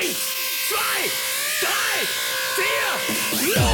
Eins, zwei, drei, vier, los!